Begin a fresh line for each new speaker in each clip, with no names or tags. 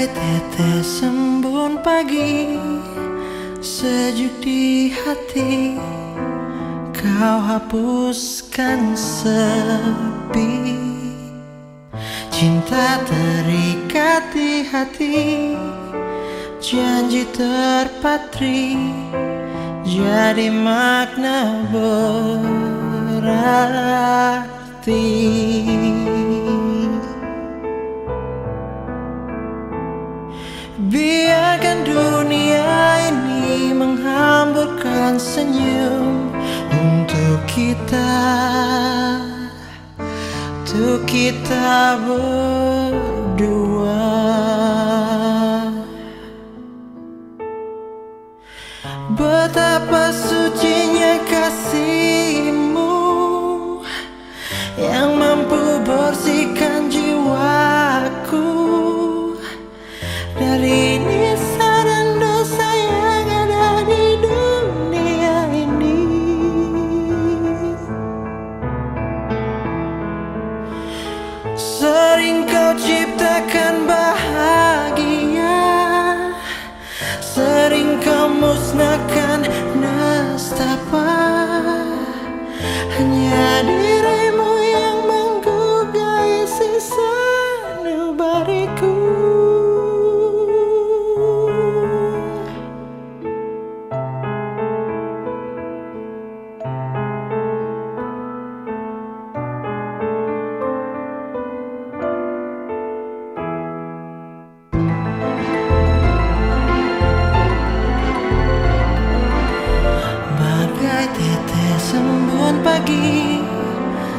Bagai tetes embun pagi. Sejuk di hati. Kau hapuskan sepi. Cinta terikat di hati. Janji terpatri. Jadi makna berarti Biarkan dunia ini menghamburkan senyum Untuk kita Untuk kita berdua. Betapa sucinya kau Bagai tetes embun pagi.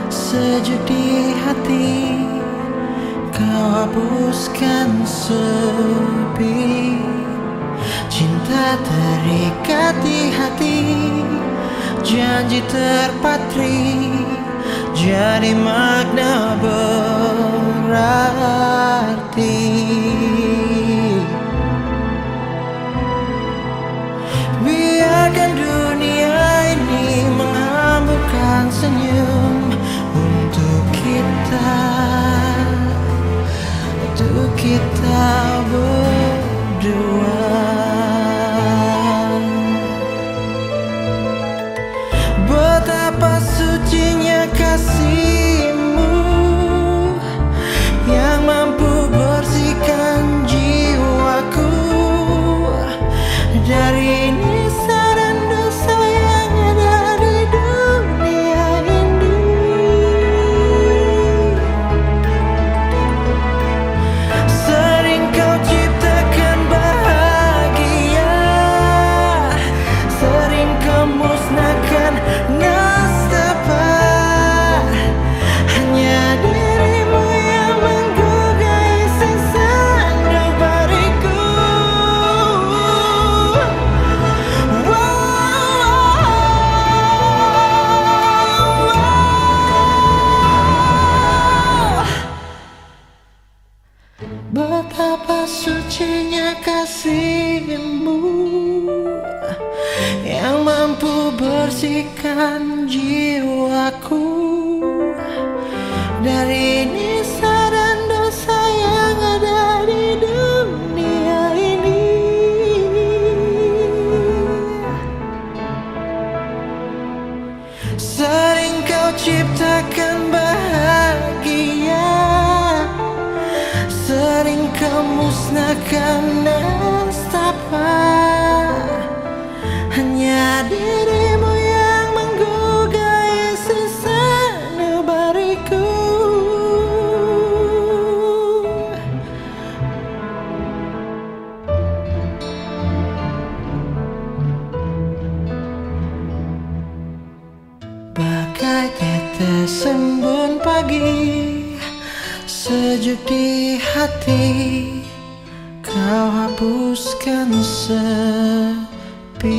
Sejuk di hati. Kau hapuskan sepi. Cinta terikat di hati. Janji terpatri. Jadi makna berarti Untuk kita Untuk kita berdua. Betapa sucinya kasihmu bersihkan jiwaku. Dari nisa dan dosa yang ada di dunia ini. Sering kau ciptakan bahagia. Sering kau musnahkan nestapa tetes embun pagi Sejuk di hati Kau hapuskan sepi